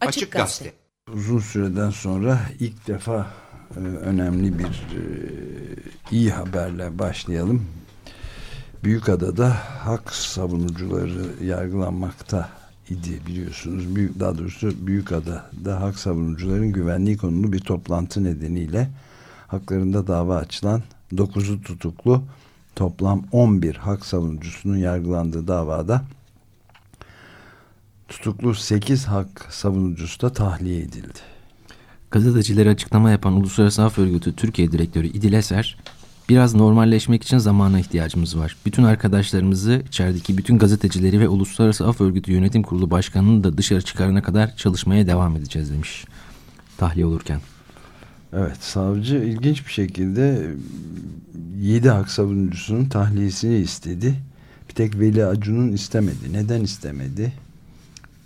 Açık Gazete. Uzun süreden sonra ilk defa e, önemli bir e, iyi haberle başlayalım. Büyükada'da hak savunucuları yargılanmakta idi biliyorsunuz. Büyük, daha doğrusu Büyükada'da hak savunucuların güvenliği konulu bir toplantı nedeniyle haklarında dava açılan 9'u tutuklu toplam 11 hak savunucusunun yargılandığı davada tutuklu 8 hak savunucusu da tahliye edildi. Gazetecilere açıklama yapan Uluslararası Af Örgütü Türkiye Direktörü İdil Eser, biraz normalleşmek için zamana ihtiyacımız var. Bütün arkadaşlarımızı, içerideki bütün gazetecileri ve Uluslararası Af Örgütü Yönetim Kurulu Başkanı'nı da dışarı çıkarana kadar çalışmaya devam edeceğiz demiş tahliye olurken. Evet savcı ilginç bir şekilde 7 hak savunucusunun tahliyesini istedi. Bir tek Veli Acun'un istemedi. Neden istemedi?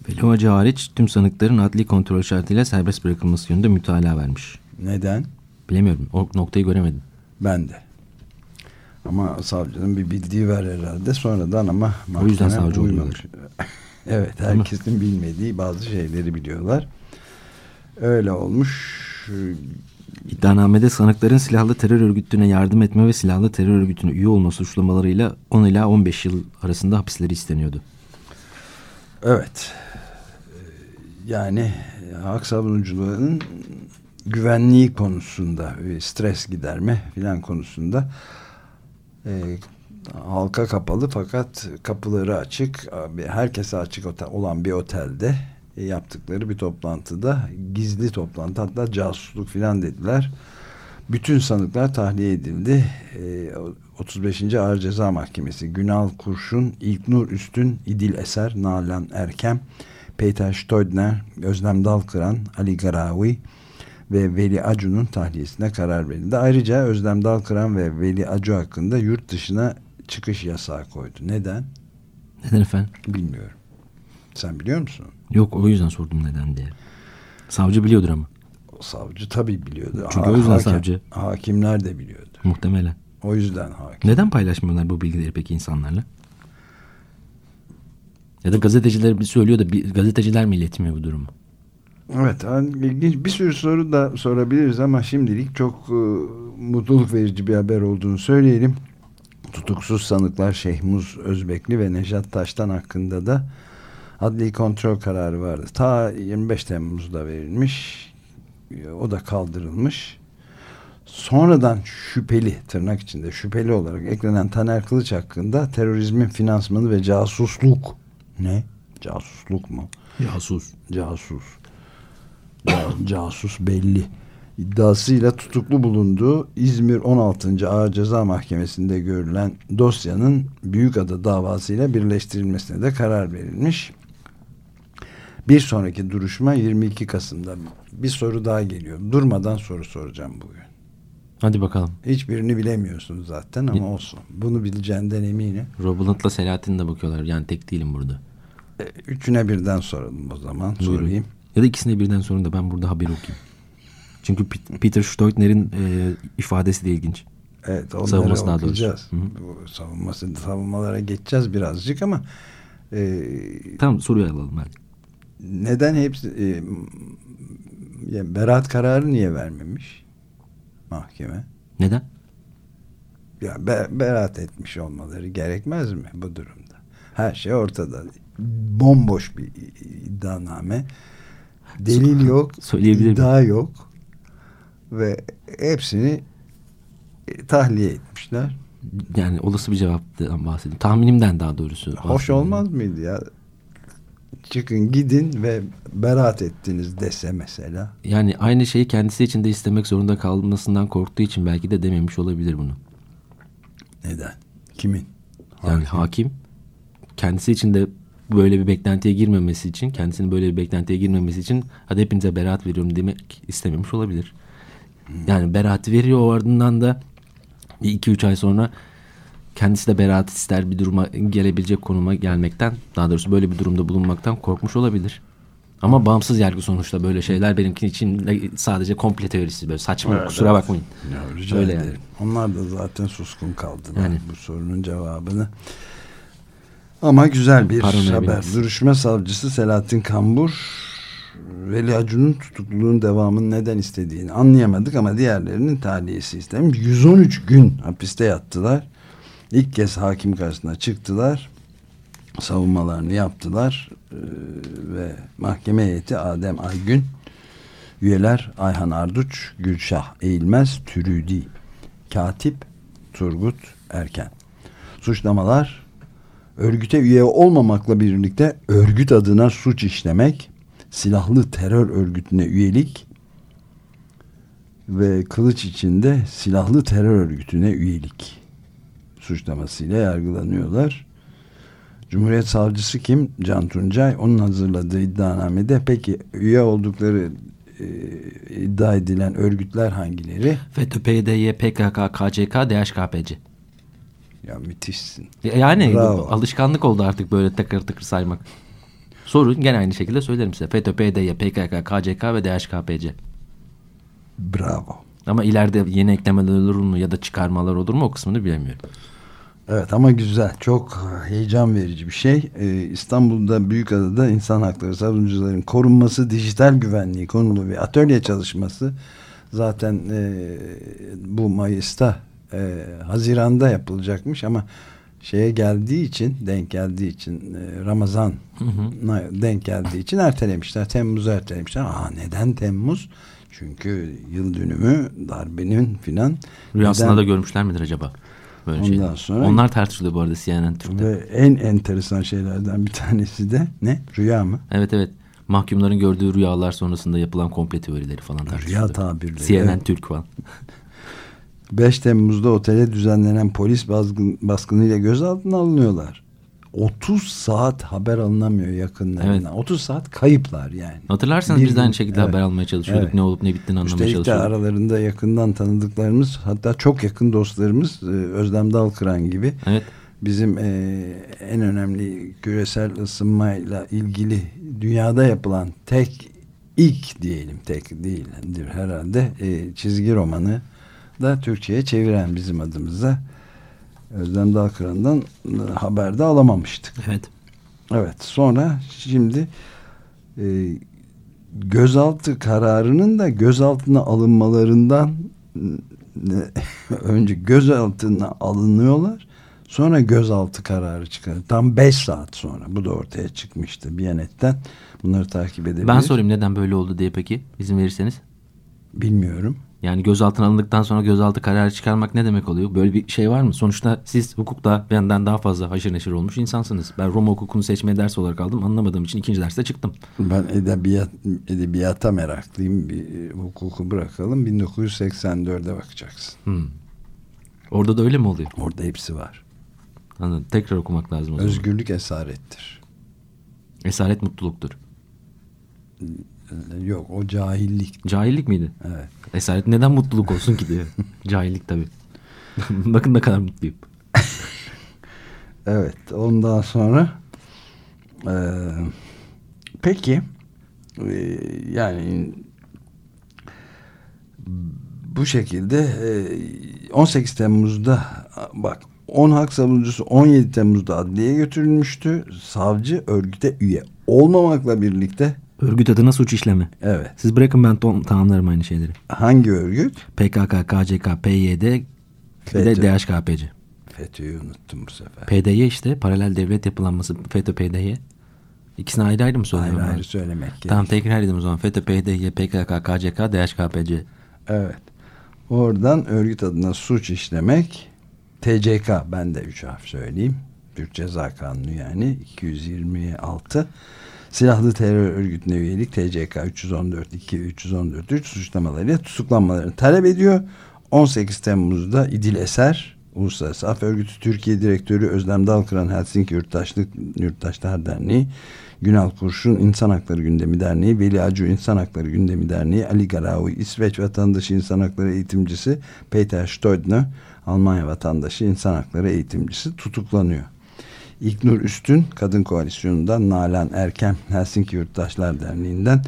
Veli Hoca hariç tüm sanıkların adli kontrol şartıyla serbest bırakılması yönünde mütalaa vermiş. Neden? Bilemiyorum. O noktayı göremedim. Ben de. Ama savcının bir bildiği var herhalde. Sonradan ama o yüzden savcı oluyorlar. evet herkesin bilmediği bazı şeyleri biliyorlar. Öyle olmuş. İddianamede sanıkların silahlı terör örgütüne yardım etme ve silahlı terör örgütüne üye olma suçlamalarıyla 10 ila 15 yıl arasında hapisleri isteniyordu. Evet. Yani hak savunucularının güvenliği konusunda stres giderme filan konusunda e, halka kapalı fakat kapıları açık herkese açık olan bir otelde yaptıkları bir toplantıda gizli toplantı hatta casusluk filan dediler. Bütün sanıklar tahliye edildi. E, 35. Ağır Ceza Mahkemesi Günal Kurşun, İlknur Üstün, İdil Eser, Nalan Erkem, Peter Stoidner, Özlem Dalkıran, Ali Garavi ve Veli Acu'nun tahliyesine karar verildi. Ayrıca Özlem Dalkıran ve Veli Acu hakkında yurt dışına çıkış yasağı koydu. Neden? Neden efendim? Bilmiyorum. Sen biliyor musun? Yok o yüzden sordum neden diye. Savcı biliyordur ama. Savcı tabii biliyordu. Çünkü ha, o yüzden hakim, savcı. Hakimler de biliyordu. Muhtemelen. O yüzden hakim. Neden paylaşmıyorlar bu bilgileri peki insanlarla? Ya da gazeteciler bir söylüyor da bir, gazeteciler mi iletmiyor bu durumu? Evet ilginç bir sürü soru da sorabiliriz ama şimdilik çok e, mutluluk verici bir haber olduğunu söyleyelim. Tutuksuz sanıklar Şehmuz Özbekli ve Nejat Taştan hakkında da adli kontrol kararı vardı. Ta 25 Temmuz'da verilmiş. O da kaldırılmış. Sonradan şüpheli tırnak içinde şüpheli olarak eklenen Taner Kılıç hakkında terörizmin finansmanı ve casusluk ne? Casusluk mu? Casus. Casus. Ca casus belli. İddiasıyla tutuklu bulunduğu İzmir 16. Ağır Ceza Mahkemesi'nde görülen dosyanın Büyükada davasıyla birleştirilmesine de karar verilmiş. Bir sonraki duruşma 22 Kasım'da. Bir soru daha geliyor. Durmadan soru soracağım bugün. Hadi bakalım. Hiçbirini bilemiyorsunuz zaten ama olsun. Bunu bileceğinden eminim. Robulant'la Selahattin de bakıyorlar. Yani tek değilim burada. E, üçüne birden soralım o zaman. Buyurun. Sorayım. Ya da ikisine birden sorun da ben burada haber okuyayım. Çünkü Peter Stoitner'in e, ifadesi de ilginç. Evet onları Savunması okuyacağız. Daha Bu savunması, savunmalara geçeceğiz birazcık ama e, tamam soruyu alalım hadi. Neden hepsi e, yani beraat kararı niye vermemiş mahkeme? Neden? Ya be, beraat etmiş olmaları gerekmez mi bu durumda? Her şey ortada. Bomboş bir iddianame. Delil yok. İddia mi? yok. Ve hepsini e, tahliye etmişler. Yani olası bir cevaptan bahsedeyim. Tahminimden daha doğrusu. Hoş olmaz mıydı ya? Çıkın gidin ve beraat ettiniz dese mesela. Yani aynı şeyi kendisi için de istemek zorunda kalmasından korktuğu için belki de dememiş olabilir bunu. Neden? Kimin? Yani hakim, hakim kendisi için de böyle bir beklentiye girmemesi için kendisinin böyle bir beklentiye girmemesi için hadi hepinize beraat veriyorum demek istememiş olabilir. Hmm. Yani beraati veriyor o ardından da iki üç ay sonra kendisi de beraat ister bir duruma gelebilecek konuma gelmekten daha doğrusu böyle bir durumda bulunmaktan korkmuş olabilir. Ama bağımsız yargı sonuçta böyle şeyler benimki için sadece komple teorisi böyle saçma evet, kusura evet. bakmayın. Ya, rica Öyle ederim. Yani. Onlar da zaten suskun kaldılar yani. bu sorunun cevabını. Ama güzel bir Paranoya haber. Biraz. Duruşma savcısı Selahattin Kambur Veli Acun'un tutukluluğun devamını neden istediğini anlayamadık ama diğerlerinin tahliyesi istemiş. 113 gün hapiste yattılar. İlk kez hakim karşısına çıktılar. Savunmalarını yaptılar. Ee, ve mahkeme heyeti Adem Aygün, üyeler Ayhan Arduç, Gülşah Eğilmez, Türüdi, Katip, Turgut Erken. Suçlamalar örgüte üye olmamakla birlikte örgüt adına suç işlemek, silahlı terör örgütüne üyelik ve kılıç içinde silahlı terör örgütüne üyelik suçlamasıyla yargılanıyorlar. Cumhuriyet Savcısı kim? Can Tuncay. Onun hazırladığı iddianamede peki üye oldukları e, iddia edilen örgütler hangileri? FETÖ, PYD, PKK, KCK, DHKPC. Ya müthişsin. Yani Bravo. alışkanlık oldu artık böyle takır takır saymak. Sorun gene aynı şekilde söylerim size. FETÖ, PYD, PKK, KCK ve DHKPC. Bravo. Ama ileride yeni eklemeler olur mu ya da çıkarmalar olur mu o kısmını bilemiyorum. Evet ama güzel. Çok heyecan verici bir şey. Ee, İstanbul'da Büyükada'da insan hakları savunucuların korunması, dijital güvenliği konulu bir atölye çalışması zaten e, bu Mayıs'ta e, Haziran'da yapılacakmış ama şeye geldiği için denk geldiği için e, Ramazan hı hı. denk geldiği için ertelemişler. Temmuz'u ertelemişler. Aa neden Temmuz? Çünkü yıl dönümü darbenin filan. Rüyasında neden? da görmüşler midir acaba? Böyle Ondan şeyler. sonra onlar tartışılıyor bu arada CNN Türk'te. Ve en enteresan şeylerden bir tanesi de ne? Rüya mı? Evet evet. Mahkumların gördüğü rüyalar sonrasında yapılan komple teorileri falan tartışılıyor. Rüya tabirleri. CNN evet. Türk falan. 5 Temmuz'da otele düzenlenen polis baskın, baskınıyla gözaltına alınıyorlar. 30 saat haber alınamıyor yakınlarından. Evet. 30 saat kayıplar yani. Hatırlarsanız bir, biz de aynı şekilde evet. haber almaya çalışıyorduk. Evet. Ne olup ne bittiğini anlamaya Üstelik çalışıyorduk. Üstelik aralarında yakından tanıdıklarımız hatta çok yakın dostlarımız e, Özlem Dalkıran gibi. Evet. Bizim e, en önemli küresel ısınmayla ilgili dünyada yapılan tek ilk diyelim tek değildir herhalde e, çizgi romanı da Türkçe'ye çeviren bizim adımıza Özlem Dalkıran'dan haber de alamamıştık. Evet. Evet sonra şimdi e, gözaltı kararının da gözaltına alınmalarından önce gözaltına alınıyorlar sonra gözaltı kararı çıkar. Tam beş saat sonra bu da ortaya çıkmıştı Biyanet'ten. Bunları takip edebiliriz. Ben sorayım neden böyle oldu diye peki izin verirseniz. Bilmiyorum. Yani gözaltına alındıktan sonra gözaltı kararı çıkarmak ne demek oluyor? Böyle bir şey var mı? Sonuçta siz hukukta benden daha fazla haşır neşir olmuş insansınız. Ben Roma hukukunu seçmeye ders olarak aldım. Anlamadığım için ikinci derste çıktım. Ben edebiyat, edebiyata meraklıyım. Bir hukuku bırakalım. 1984'e bakacaksın. Hmm. Orada da öyle mi oluyor? Orada hepsi var. Anladım. Tekrar okumak lazım. Özgürlük esarettir. Esaret mutluluktur. Yok o cahillik. Cahillik miydi? Evet. Esaret neden mutluluk olsun ki diyor. Cahillik tabii. Bakın ne kadar mutluyum. evet ondan sonra e, peki e, yani bu şekilde e, 18 Temmuz'da bak 10 hak savunucusu 17 Temmuz'da adliyeye götürülmüştü. Savcı örgüte üye olmamakla birlikte Örgüt adına suç işlemi. Evet. Siz bırakın ben tamamlarım aynı şeyleri. Hangi örgüt? PKK, KCK, PYD FETÖ. de DHKPC. FETÖ'yü unuttum bu sefer. PDY işte paralel devlet yapılanması FETÖ PDY. İkisini ayrı ayrı mı söylüyorum? Ayrı ayrı söylemek gerekiyor. Tamam tekrar edeyim o zaman. FETÖ, PDY, PKK, KCK, DHKPC. Evet. Oradan örgüt adına suç işlemek TCK ben de üç harf söyleyeyim. Türk Ceza Kanunu yani 226 silahlı terör örgütüne üyelik TCK 314 2 314 3 suçlamalarıyla tutuklanmalarını talep ediyor. 18 Temmuz'da İdil Eser Uluslararası Af Örgütü Türkiye Direktörü Özlem Dalkıran Helsinki Yurttaşlık Yurttaşlar Derneği Günal Kurşun İnsan Hakları Gündemi Derneği Veli Acu İnsan Hakları Gündemi Derneği Ali Garavi İsveç vatandaşı İnsan Hakları Eğitimcisi Peter Stoidner Almanya vatandaşı İnsan Hakları Eğitimcisi tutuklanıyor. İlknur Üstün Kadın Koalisyonu'ndan Nalan Erkem Helsinki Yurttaşlar Derneği'nden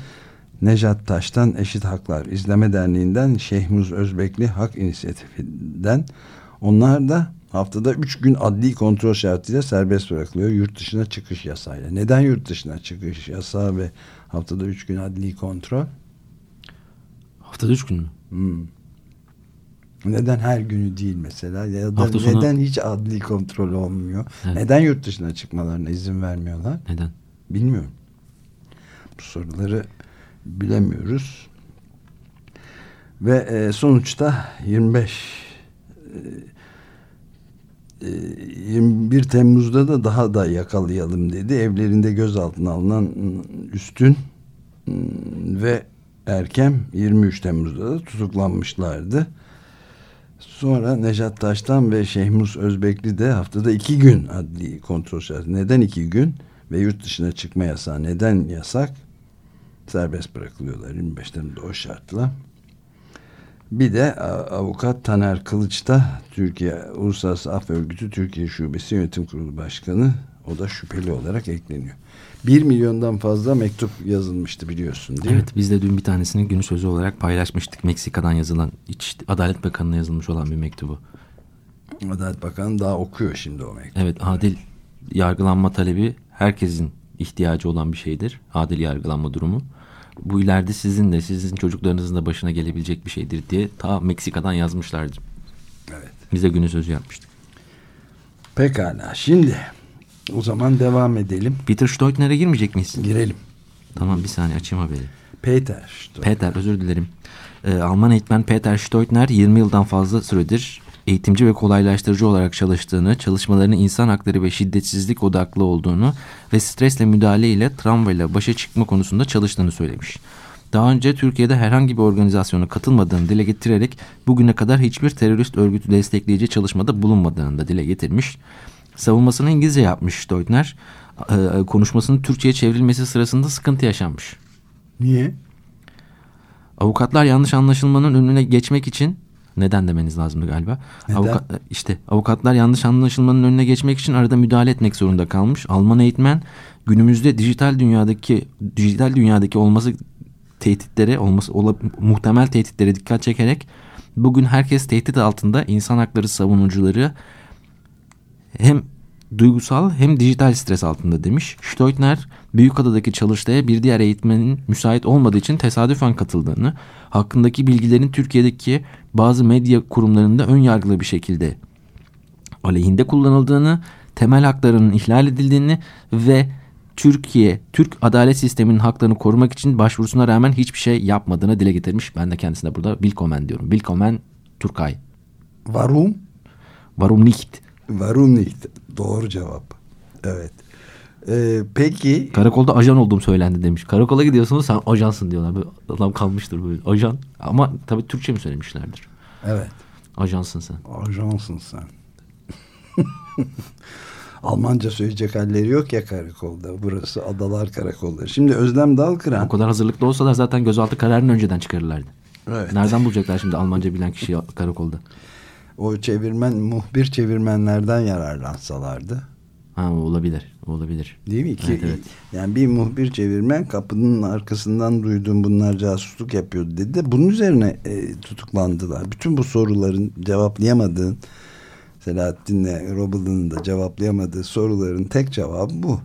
Nejat Taş'tan Eşit Haklar İzleme Derneği'nden Şehmuz Özbekli Hak İnisiyatifinden onlar da haftada 3 gün adli kontrol şartıyla serbest bırakılıyor yurt dışına çıkış yasayla. Neden yurt dışına çıkış yasağı ve Haftada üç gün adli kontrol. Haftada üç gün mü? Hmm. Neden her günü değil mesela? Ya da Hafta sonu- neden hiç adli kontrol olmuyor? Evet. Neden yurt dışına çıkmalarına izin vermiyorlar? Neden? Bilmiyorum. Bu soruları bilemiyoruz. Ve e, sonuçta 25 e, e, 21 Temmuz'da da daha da yakalayalım dedi. Evlerinde gözaltına alınan üstün ıı, ve Erkem 23 Temmuz'da da tutuklanmışlardı. Sonra Nejat Taştan ve Şehmus Özbekli de haftada iki gün adli kontrol şartı. Neden iki gün? Ve yurt dışına çıkma yasağı neden yasak? Serbest bırakılıyorlar 25 Temmuz'da o şartla. Bir de avukat Taner Kılıç da Türkiye Uluslararası Af Örgütü Türkiye Şubesi Yönetim Kurulu Başkanı. O da şüpheli olarak ekleniyor. Bir milyondan fazla mektup yazılmıştı biliyorsun değil mi? Evet biz de dün bir tanesini gün sözü olarak paylaşmıştık. Meksika'dan yazılan İç, Adalet Bakanı'na yazılmış olan bir mektubu. Adalet Bakanı daha okuyor şimdi o mektubu. Evet adil yargılanma talebi herkesin ihtiyacı olan bir şeydir. Adil yargılanma durumu. Bu ileride sizin de sizin çocuklarınızın da başına gelebilecek bir şeydir diye ta Meksika'dan yazmışlardı. Evet. Biz de günü sözü yapmıştık. Pekala şimdi o zaman devam edelim. Peter Steutner'e girmeyecek miyiz? Girelim. Tamam bir saniye açayım haberi. Peter. işte. Peter özür dilerim. Ee, Alman eğitmen Peter Steutner 20 yıldan fazla süredir eğitimci ve kolaylaştırıcı olarak çalıştığını, çalışmalarının insan hakları ve şiddetsizlik odaklı olduğunu ve stresle müdahale ile travmayla başa çıkma konusunda çalıştığını söylemiş. Daha önce Türkiye'de herhangi bir organizasyona katılmadığını dile getirerek bugüne kadar hiçbir terörist örgütü destekleyici çalışmada bulunmadığını da dile getirmiş. Savunmasını İngilizce yapmış Steutner. Ee, konuşmasının Türkçe'ye çevrilmesi sırasında sıkıntı yaşanmış. Niye? Avukatlar yanlış anlaşılmanın önüne geçmek için neden demeniz lazımdı galiba. Neden? Avukat, işte avukatlar yanlış anlaşılmanın önüne geçmek için arada müdahale etmek zorunda kalmış. Alman eğitmen günümüzde dijital dünyadaki dijital dünyadaki olması tehditlere olması ola, muhtemel tehditlere dikkat çekerek bugün herkes tehdit altında insan hakları savunucuları hem duygusal hem dijital stres altında demiş. Steutner Büyükada'daki çalıştaya bir diğer eğitmenin müsait olmadığı için tesadüfen katıldığını, hakkındaki bilgilerin Türkiye'deki bazı medya kurumlarında ön yargılı bir şekilde aleyhinde kullanıldığını, temel haklarının ihlal edildiğini ve Türkiye, Türk adalet sisteminin haklarını korumak için başvurusuna rağmen hiçbir şey yapmadığını dile getirmiş. Ben de kendisine burada Willkommen diyorum. Willkommen Türkay. Varum? Warum nicht? Varum nicht. Doğru cevap. Evet. Ee, peki Karakolda ajan olduğum söylendi demiş. Karakola gidiyorsunuz sen ajansın diyorlar. Böyle adam kalmıştır böyle ajan. Ama tabii Türkçe mi söylemişlerdir? evet. Ajansın sen. Ajansın sen. Almanca söyleyecek halleri yok ya karakolda. Burası Adalar Karakolları. Şimdi Özlem Dalkıran. O kadar hazırlıklı olsalar zaten gözaltı kararını önceden çıkarırlardı. Evet. Nereden bulacaklar şimdi Almanca bilen kişiyi karakolda? O çevirmen, muhbir çevirmenlerden yararlansalardı. Ha olabilir. olabilir. Değil mi? Ki, Evet, evet. Yani bir muhbir çevirmen kapının arkasından duydum bunlar casusluk yapıyordu dedi de bunun üzerine e, tutuklandılar. Bütün bu soruların cevaplayamadığın Selahattin'le Robal'ın da cevaplayamadığı soruların tek cevabı bu.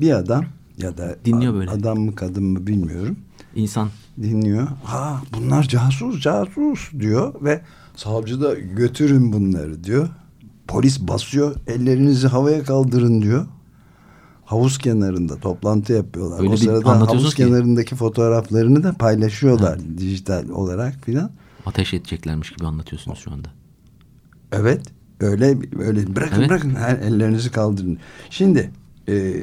Bir adam ya da Dinliyor böyle. adam mı kadın mı bilmiyorum İnsan dinliyor. Ha bunlar casus casus diyor ve savcı da götürün bunları diyor. Polis basıyor ellerinizi havaya kaldırın diyor. Havuz kenarında toplantı yapıyorlar. Öyle o sırada havuz ki- kenarındaki fotoğraflarını da paylaşıyorlar dijital olarak filan. ateş edeceklermiş gibi anlatıyorsunuz şu anda. Evet. Öyle öyle bırakın Evet. bırakın her ellerinizi kaldırın. Şimdi e,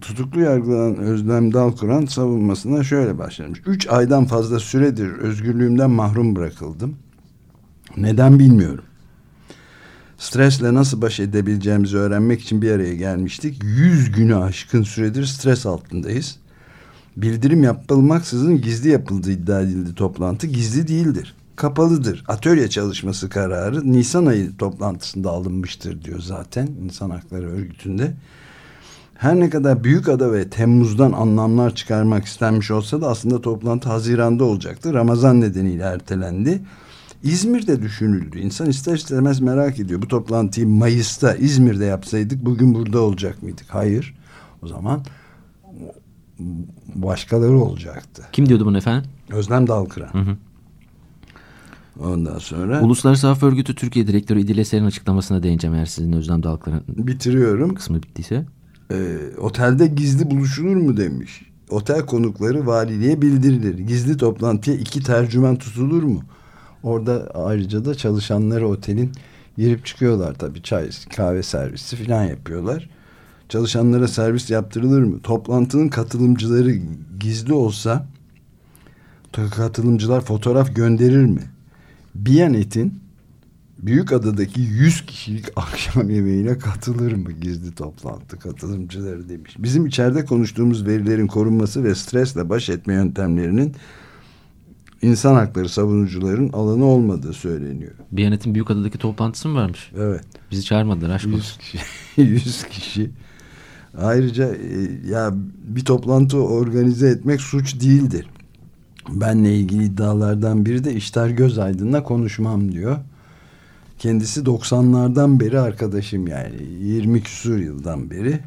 tutuklu yargılanan Özlem Dalkuran savunmasına şöyle başlamış. Üç aydan fazla süredir özgürlüğümden mahrum bırakıldım. Neden bilmiyorum. Stresle nasıl baş edebileceğimizi öğrenmek için bir araya gelmiştik. Yüz günü aşkın süredir stres altındayız. Bildirim yapılmaksızın gizli yapıldığı iddia edildi toplantı. Gizli değildir. Kapalıdır. Atölye çalışması kararı Nisan ayı toplantısında alınmıştır diyor zaten İnsan Hakları Örgütü'nde. Her ne kadar Büyükada ve Temmuz'dan anlamlar çıkarmak istenmiş olsa da aslında toplantı Haziran'da olacaktı. Ramazan nedeniyle ertelendi. İzmir'de düşünüldü. İnsan ister istemez merak ediyor. Bu toplantıyı Mayıs'ta İzmir'de yapsaydık bugün burada olacak mıydık? Hayır. O zaman başkaları olacaktı. Kim diyordu bunu efendim? Özlem Dalkıran. Hı hı. Ondan sonra Uluslararası Af Örgütü Türkiye Direktörü İdil Eser'in açıklamasına değineceğim eğer sizin Özlem Dalkıran bitiriyorum. kısmı bittiyse. Ee, otelde gizli buluşulur mu demiş. Otel konukları valiliğe bildirilir. Gizli toplantıya iki tercüman tutulur mu? Orada ayrıca da çalışanları otelin girip çıkıyorlar tabii çay kahve servisi falan yapıyorlar. Çalışanlara servis yaptırılır mı? Toplantının katılımcıları gizli olsa katılımcılar fotoğraf gönderir mi? Biyanet'in Büyükada'daki 100 kişilik akşam yemeğine katılır mı gizli toplantı katılımcıları demiş. Bizim içeride konuştuğumuz verilerin korunması ve stresle baş etme yöntemlerinin insan hakları savunucuların alanı olmadığı söyleniyor. Biyanet'in Büyükada'daki toplantısı mı varmış? Evet. Bizi çağırmadılar aşk 100 olsun. kişi. 100 kişi. Ayrıca e, ya bir toplantı organize etmek suç değildir. Benle ilgili iddialardan biri de İştar Gözaydın'la konuşmam diyor. Kendisi 90'lardan beri arkadaşım yani 20 küsur yıldan beri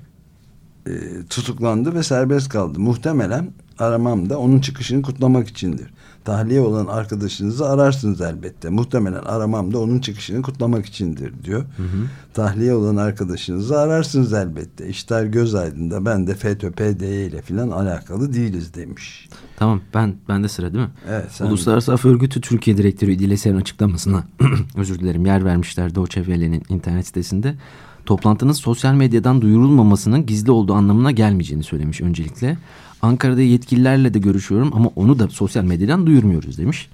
e, tutuklandı ve serbest kaldı. Muhtemelen aramam da onun çıkışını kutlamak içindir. Tahliye olan arkadaşınızı ararsınız elbette. Muhtemelen aramam da onun çıkışını kutlamak içindir diyor. Hı hı. Tahliye olan arkadaşınızı ararsınız elbette. İşler göz aydında ben de FETÖ, PDY ile filan alakalı değiliz demiş. Tamam ben bende sıra değil mi? Evet, sen Uluslararası Af Örgütü Türkiye Direktörü İdil Eser'in açıklamasına özür dilerim yer vermişler Doğu Çevreli'nin internet sitesinde. Toplantının sosyal medyadan duyurulmamasının gizli olduğu anlamına gelmeyeceğini söylemiş öncelikle. Ankara'da yetkililerle de görüşüyorum ama onu da sosyal medyadan duyurmuyoruz demiş.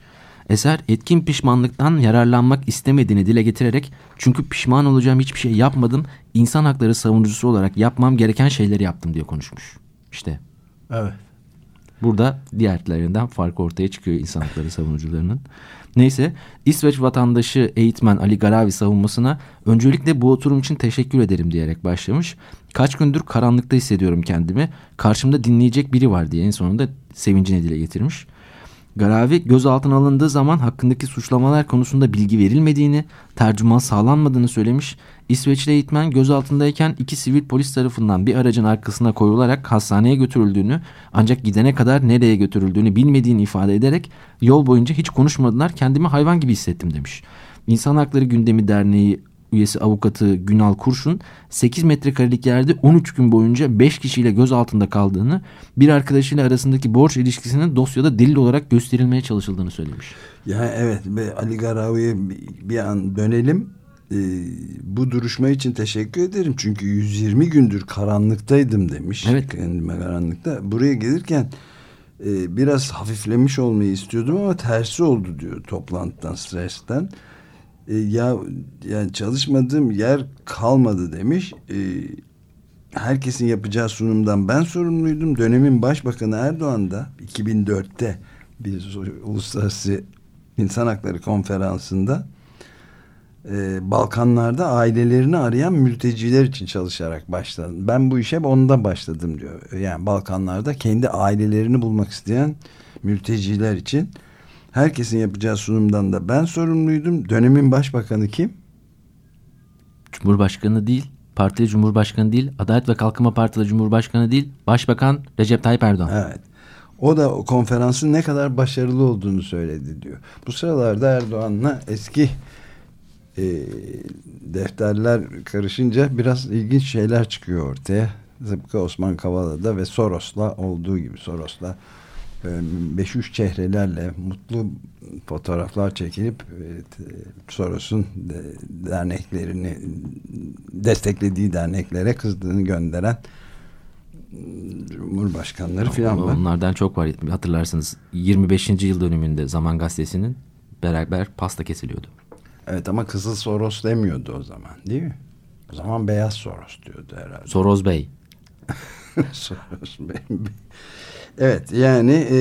Eser etkin pişmanlıktan yararlanmak istemediğini dile getirerek çünkü pişman olacağım hiçbir şey yapmadım. İnsan hakları savunucusu olarak yapmam gereken şeyleri yaptım diye konuşmuş. İşte Evet. Burada diğerlerinden fark ortaya çıkıyor insan hakları savunucularının. Neyse İsveç vatandaşı eğitmen Ali Garavi savunmasına öncelikle bu oturum için teşekkür ederim diyerek başlamış. Kaç gündür karanlıkta hissediyorum kendimi. Karşımda dinleyecek biri var diye en sonunda sevincini dile getirmiş. Garavi gözaltına alındığı zaman hakkındaki suçlamalar konusunda bilgi verilmediğini, tercüman sağlanmadığını söylemiş. İsveçli eğitmen gözaltındayken iki sivil polis tarafından bir aracın arkasına koyularak hastaneye götürüldüğünü ancak gidene kadar nereye götürüldüğünü bilmediğini ifade ederek yol boyunca hiç konuşmadılar kendimi hayvan gibi hissettim demiş. İnsan Hakları Gündemi Derneği üyesi avukatı Günal Kurşun 8 metrekarelik yerde 13 gün boyunca 5 kişiyle gözaltında kaldığını bir arkadaşıyla arasındaki borç ilişkisinin dosyada delil olarak gösterilmeye çalışıldığını söylemiş. Yani evet ve Ali Garavi'ye bir an dönelim. Ee, bu duruşma için teşekkür ederim. Çünkü 120 gündür karanlıktaydım demiş. Evet. Kendime karanlıkta. Buraya gelirken e, biraz hafiflemiş olmayı istiyordum ama tersi oldu diyor toplantıdan, stresten. E, ya yani çalışmadığım yer kalmadı demiş. E, herkesin yapacağı sunumdan ben sorumluydum. Dönemin Başbakanı Erdoğan da 2004'te bir uluslararası insan hakları konferansında e, Balkanlarda ailelerini arayan mülteciler için çalışarak başladım. Ben bu işe onda başladım diyor. Yani Balkanlarda kendi ailelerini bulmak isteyen mülteciler için herkesin yapacağı sunumdan da ben sorumluydum. Dönemin başbakanı kim? Cumhurbaşkanı değil, partili Cumhurbaşkanı değil, Adalet ve Kalkınma Partili Cumhurbaşkanı değil, Başbakan Recep Tayyip Erdoğan. Evet. O da o konferansın ne kadar başarılı olduğunu söyledi diyor. Bu sıralarda Erdoğan'la eski e, defterler karışınca biraz ilginç şeyler çıkıyor ortaya. Zıpkı Osman Kavala'da ve Soros'la olduğu gibi Soros'la e, beş üç çehrelerle mutlu fotoğraflar çekilip e, Soros'un de, derneklerini desteklediği derneklere kızdığını gönderen Cumhurbaşkanları filan var. Onlardan çok var. Hatırlarsınız 25. yıl dönümünde Zaman Gazetesi'nin beraber pasta kesiliyordu. Evet ama Kızıl Soros demiyordu o zaman değil mi? O zaman Beyaz Soros diyordu herhalde. Soros Bey. Soros Bey. Evet yani e,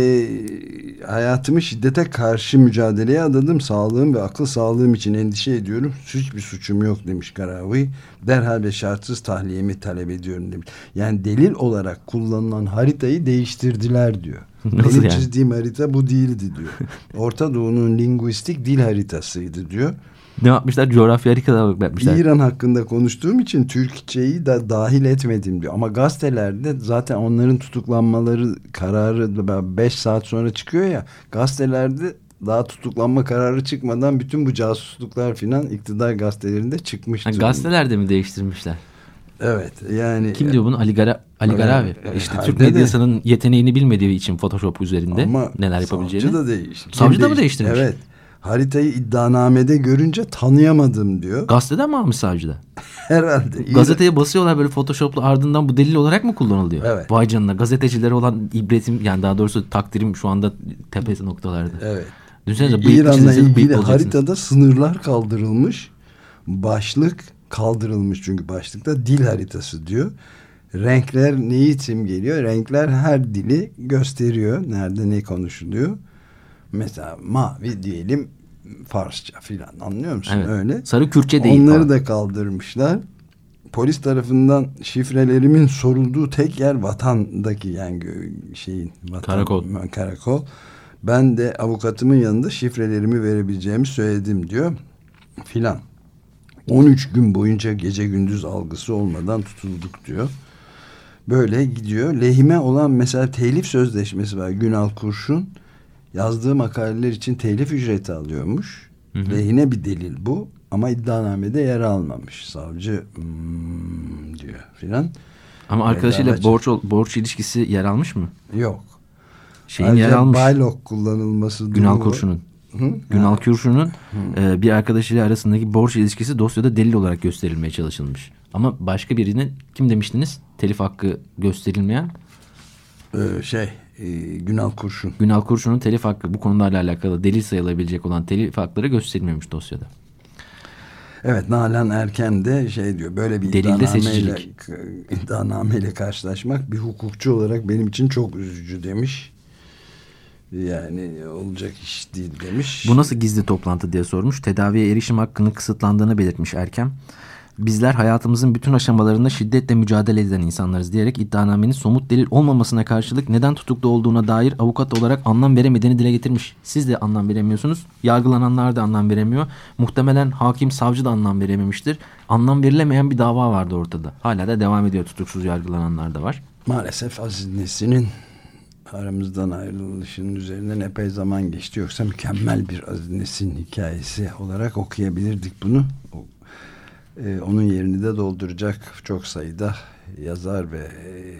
hayatımı şiddete karşı mücadeleye adadım. Sağlığım ve akıl sağlığım için endişe ediyorum. Hiçbir suçum yok demiş Karavi. Derhal ve şartsız tahliyemi talep ediyorum demiş. Yani delil olarak kullanılan haritayı değiştirdiler diyor. Nasıl Benim yani? çizdiğim harita bu değildi diyor. Orta Doğu'nun linguistik dil haritasıydı diyor. Ne yapmışlar? Coğrafya haritaları yapmışlar. İran hakkında konuştuğum için Türkçeyi de dahil etmedim diyor. Ama gazetelerde zaten onların tutuklanmaları kararı 5 saat sonra çıkıyor ya. Gazetelerde daha tutuklanma kararı çıkmadan bütün bu casusluklar filan iktidar gazetelerinde çıkmıştı. Ha, gazetelerde mi değiştirmişler? Evet yani. Kim diyor bunu? Ali, Gara, Ali Garavi. Evet, işte evet, Türk de medyasının yeteneğini bilmediği için Photoshop üzerinde Ama neler yapabileceğini. Savcı da değişti. Savcı da mı değişti? değiştirmiş? Evet. Haritayı iddianamede görünce tanıyamadım diyor. Gazeteden mi almış savcıda? Herhalde. Gazeteye basıyorlar böyle Photoshop'la ardından bu delil olarak mı kullanılıyor? Evet. Vay canına gazetecilere olan ibretim yani daha doğrusu takdirim şu anda tepesi noktalarda. Evet. Düşünsenize bıyıklı İran'la ilgili haritada sınırlar kaldırılmış. Başlık kaldırılmış çünkü başlıkta dil haritası diyor. Renkler neyi simgeliyor? Renkler her dili gösteriyor. Nerede ne konuşuluyor. Mesela mavi diyelim Farsça filan anlıyor musun? Evet. Öyle. Sarı Kürtçe değil Onları falan. da kaldırmışlar. Polis tarafından şifrelerimin sorulduğu tek yer vatandaki yani şeyin vatan, Karakol. karakol. Ben de avukatımın yanında şifrelerimi verebileceğimi söyledim diyor. Filan. 13 gün boyunca gece gündüz algısı olmadan tutulduk diyor. Böyle gidiyor. Lehime olan mesela telif sözleşmesi var. Günal Kurşun yazdığı makaleler için telif ücreti alıyormuş. Hı hı. Lehine bir delil bu. Ama iddianamede yer almamış. Savcı "Hmm," diyor filan. Ama arkadaşıyla Bedava borç borç ilişkisi yer almış mı? Yok. Şeyin yer Ayrıca almış. Baylok kullanılması Günal Kurşun'un. Hı? Günal Kurşun'un e, bir arkadaşıyla arasındaki borç ilişkisi dosyada delil olarak gösterilmeye çalışılmış. Ama başka birinin kim demiştiniz? Telif hakkı gösterilmeyen Ee, şey e, Günal Kurşun. Günal Kurşun'un telif hakkı bu konularla alakalı delil sayılabilecek olan telif hakları gösterilmemiş dosyada. Evet Nalan Erken de şey diyor böyle bir Delilde iddianameyle, iddianameyle karşılaşmak bir hukukçu olarak benim için çok üzücü demiş. Yani olacak iş değil demiş. Bu nasıl gizli toplantı diye sormuş. Tedaviye erişim hakkının kısıtlandığını belirtmiş Erkem. Bizler hayatımızın bütün aşamalarında şiddetle mücadele eden insanlarız diyerek iddianamenin somut delil olmamasına karşılık neden tutuklu olduğuna dair avukat olarak anlam veremediğini dile getirmiş. Siz de anlam veremiyorsunuz. Yargılananlar da anlam veremiyor. Muhtemelen hakim savcı da anlam verememiştir. Anlam verilemeyen bir dava vardı ortada. Hala da devam ediyor tutuksuz yargılananlar da var. Maalesef Aziz Nesin'in aramızdan ayrılışının üzerinden epey zaman geçti. Yoksa mükemmel bir Aziz Nesin hikayesi olarak okuyabilirdik bunu. E, onun yerini de dolduracak çok sayıda yazar ve e,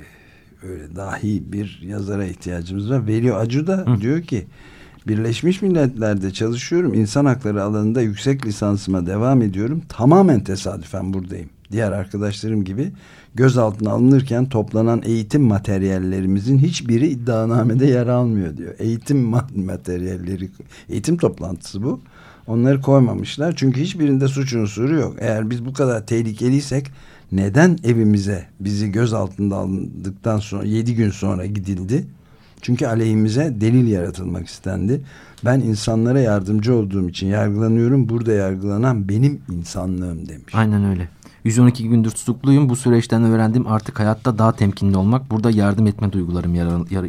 öyle dahi bir yazara ihtiyacımız var. Veli Acu da Hı. diyor ki Birleşmiş Milletler'de çalışıyorum. İnsan hakları alanında yüksek lisansıma devam ediyorum. Tamamen tesadüfen buradayım. Diğer arkadaşlarım gibi gözaltına alınırken toplanan eğitim materyallerimizin hiçbiri iddianamede yer almıyor diyor. Eğitim ma- materyalleri, eğitim toplantısı bu. Onları koymamışlar çünkü hiçbirinde suç unsuru yok. Eğer biz bu kadar tehlikeliysek neden evimize bizi gözaltında alındıktan sonra 7 gün sonra gidildi? Çünkü aleyhimize delil yaratılmak istendi. Ben insanlara yardımcı olduğum için yargılanıyorum. Burada yargılanan benim insanlığım demiş. Aynen öyle. 112 gündür tutukluyum. Bu süreçten öğrendim artık hayatta daha temkinli olmak. Burada yardım etme duygularım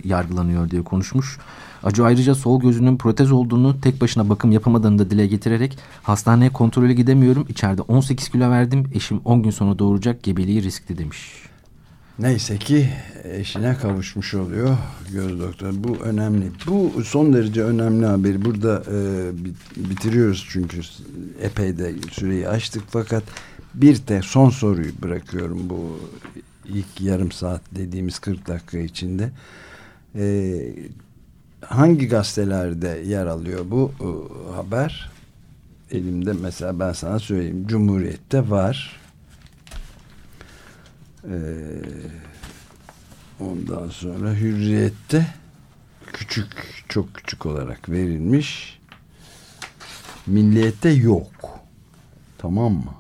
yargılanıyor diye konuşmuş. Acı ayrıca sol gözünün protez olduğunu tek başına bakım yapamadığını da dile getirerek hastaneye kontrole gidemiyorum. İçeride 18 kilo verdim. Eşim 10 gün sonra doğuracak gebeliği riskli demiş. Neyse ki eşine kavuşmuş oluyor göz doktor. Bu önemli. Bu son derece önemli haberi. Burada e, bit- bitiriyoruz çünkü epey de süreyi açtık. Fakat bir de son soruyu bırakıyorum bu ilk yarım saat dediğimiz 40 dakika içinde. E, hangi gazetelerde yer alıyor bu e, haber? Elimde mesela ben sana söyleyeyim. Cumhuriyet'te var. Ee, ondan sonra hürriyette küçük çok küçük olarak verilmiş milliyette yok tamam mı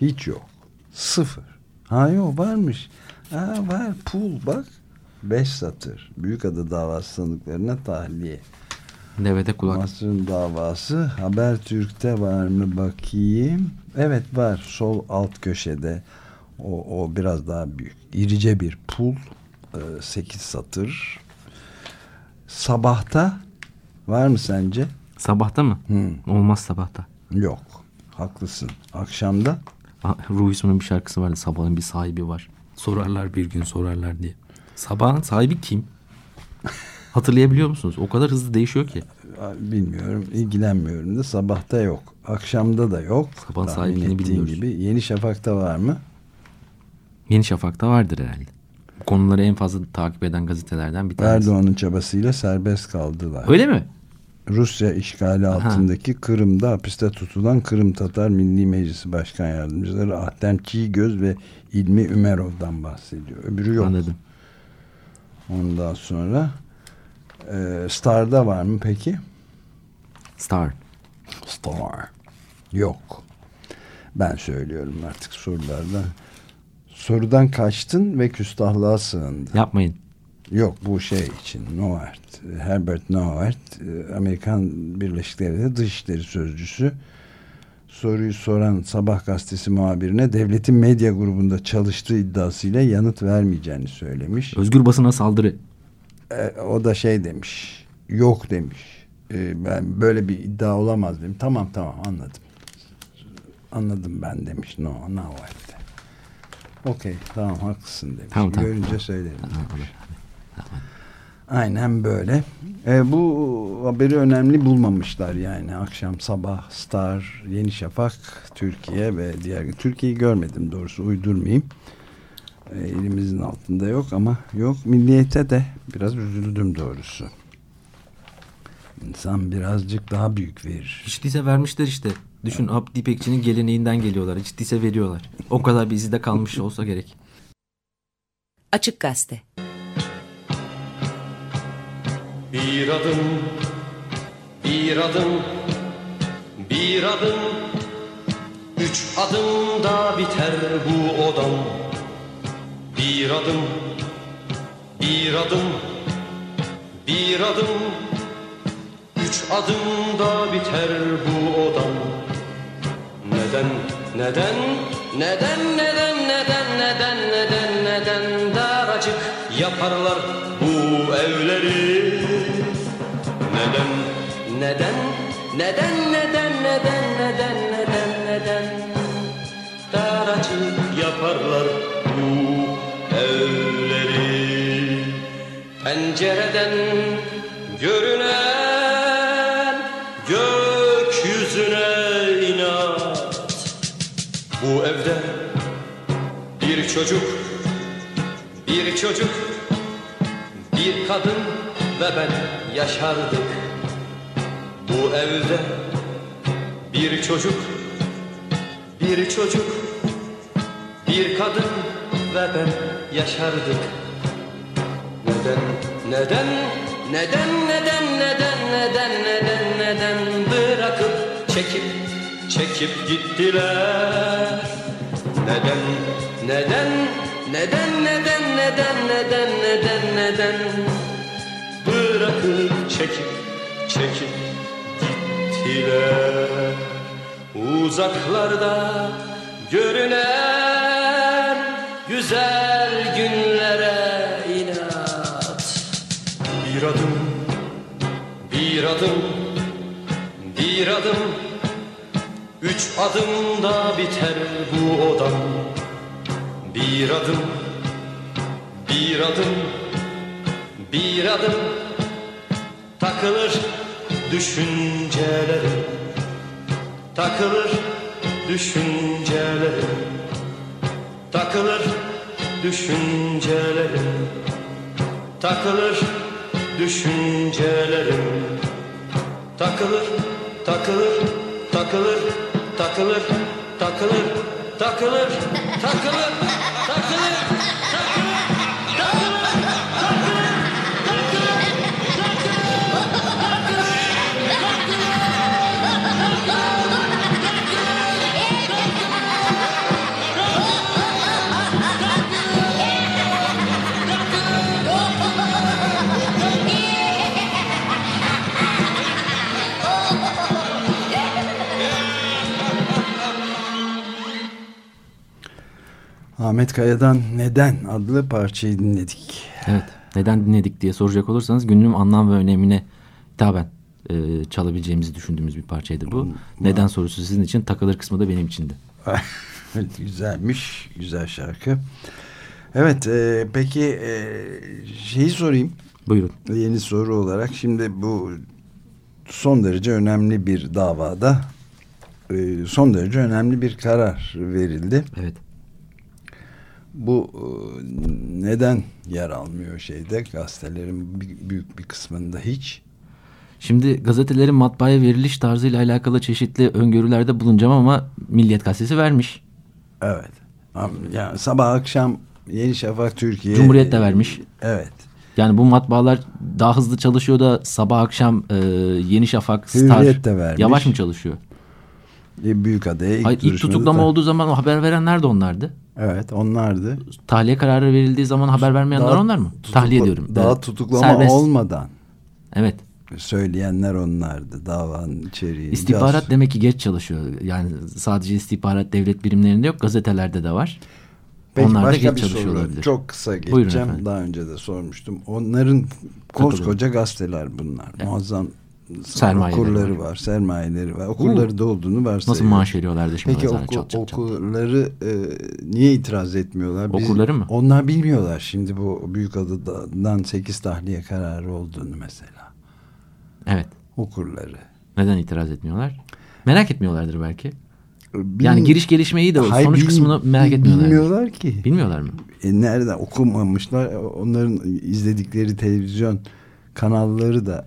hiç yok sıfır ha yok varmış ha var pul bak beş satır Büyükada davası sanıklarına tahliye Devede kulak. Mısır'ın davası Habertürk'te var mı bakayım. Evet var sol alt köşede. O, o biraz daha büyük. İrice bir pul. 8 satır. Sabahta var mı sence? Sabahta mı? Hı. Olmaz sabahta. Yok. Haklısın. Akşamda? Ruhi Sun'un bir şarkısı vardı. Sabahın bir sahibi var. Sorarlar bir gün sorarlar diye. Sabahın sahibi kim? Hatırlayabiliyor musunuz? O kadar hızlı değişiyor ki. Bilmiyorum. ilgilenmiyorum da sabahta yok. Akşamda da yok. Sabahın sahibini bilmiyoruz. gibi. Yeni Şafak'ta var mı? Yeni Şafak'ta vardır herhalde. Bu konuları en fazla takip eden gazetelerden bir tanesi. Erdoğan'ın çabasıyla serbest kaldılar. Öyle mi? Rusya işgali altındaki Aha. Kırım'da hapiste tutulan Kırım Tatar Milli Meclisi Başkan Yardımcıları Ahtem Çiğgöz ve İlmi Ümerov'dan bahsediyor. Öbürü yok. Anladım. Ondan sonra e, Star'da var mı peki? Star. Star. Yok. Ben söylüyorum artık sorulardan. Sorudan kaçtın ve küstahlığa sığındın. Yapmayın. Yok bu şey için Noert. Herbert Noert e, Amerikan Birleşik Devletleri Dışişleri Sözcüsü soruyu soran Sabah gazetesi muhabirine devletin medya grubunda çalıştığı iddiasıyla yanıt vermeyeceğini söylemiş. Özgür basına saldırı. E, o da şey demiş. Yok demiş. E, ben böyle bir iddia olamaz dedim. Tamam tamam anladım. Anladım ben demiş. No, Noert. Okey tamam haklısın demiş. Tamam, tamam. Görünce söylerim. Tamam, tamam. Aynen böyle. E, bu haberi önemli bulmamışlar yani. Akşam sabah Star, Yeni Şafak, Türkiye ve diğer... Türkiye'yi görmedim doğrusu uydurmayayım. E, elimizin altında yok ama yok. Milliyete de biraz üzüldüm doğrusu. İnsan birazcık daha büyük verir. Hiç değilse vermişler işte. Düşün Abdi İpekçi'nin geleneğinden geliyorlar. Hiç değilse veriyorlar. O kadar bir izi de kalmış olsa gerek. Açık Gazete Bir adım, bir adım, bir adım Üç adımda biter bu odam Bir adım, bir adım, bir adım Üç adımda biter bu odam Neden, neden, neden, neden, neden, neden, neden, neden Daracık yaparlar bu evleri neden, neden, neden, neden, neden, neden? Daracık yaparlar bu evleri. Pencereden görünen gökyüzüne inat. Bu evde bir çocuk, bir çocuk, bir kadın ve ben yaşardık Bu evde bir çocuk, bir çocuk, bir kadın ve ben yaşardık Neden, neden, neden, neden, neden, neden, neden, neden Bırakıp çekip, çekip gittiler Neden, neden, neden, neden, neden, neden, neden, neden Bırakıp çekip, gittiler Uzaklarda görünen güzel günlere inat. Bir adım, bir adım, bir adım. Üç adımda biter bu odam Bir adım, bir adım, bir adım. Takılır düşüncelerim. Takılır düşüncelerim. Takılır düşüncelerim. Takılır düşüncelerim. Takılır, takılır, takılır, takılır, takılır, takılır, takılır, takılır. Ahmet Kaya'dan Neden adlı parçayı dinledik. Evet. Neden dinledik diye soracak olursanız günün anlam ve önemine hitaben e, çalabileceğimizi düşündüğümüz bir parçaydı bu. Neden sorusu sizin için takılır kısmı da benim içindi. Evet, Güzelmiş. Güzel şarkı. Evet e, peki e, şeyi sorayım. Buyurun. Yeni soru olarak şimdi bu son derece önemli bir davada e, son derece önemli bir karar verildi. Evet. Bu e, neden yer almıyor şeyde gazetelerin büyük bir kısmında hiç? Şimdi gazetelerin matbaaya veriliş tarzıyla alakalı çeşitli öngörülerde bulunacağım ama Milliyet Gazetesi vermiş. Evet. Yani sabah akşam Yeni Şafak Türkiye. Cumhuriyet de vermiş. Evet. Yani bu matbaalar daha hızlı çalışıyor da sabah akşam e, Yeni Şafak, Star Hürriyet de vermiş. yavaş mı çalışıyor? E, Büyük adaya ilk, Hayır, ilk tutuklama da- olduğu zaman o haber verenler de onlardı. Evet onlardı. Tahliye kararı verildiği zaman haber vermeyenler Daha onlar mı? tutukla- Tahliye diyorum. Daha Evet. tutuklama Serbest. olmadan Evet. söyleyenler onlardı davanın içeriği. İstihbarat Casus- demek ki geç çalışıyor. Yani sadece istihbarat devlet birimlerinde yok gazetelerde de var. Peki Onlar da başka geç bir çalışıyor soru. olabilir. Çok kısa geçeceğim. Daha önce de sormuştum. Onların koskoca gazeteler bunlar. Muazzam Sermayeleri okurları var. var. sermayeleri var. Okurları da olduğunu varsayıyoruz. Nasıl maaş veriyorlardı şimdi? Peki oku- Çat çat çat. okurları e, niye itiraz etmiyorlar? Biz- Okurları mı? Onlar bilmiyorlar şimdi bu büyük adadan 8 tahliye kararı olduğunu mesela. Evet. Okurları. Neden itiraz etmiyorlar? Merak etmiyorlardır belki. Bil- Yani giriş gelişmeyi de Hayır, sonuç bil- kısmını merak etmiyorlar. Bilmiyorlar ki. Bilmiyorlar mı? E, nereden okumamışlar? Onların izledikleri televizyon kanalları da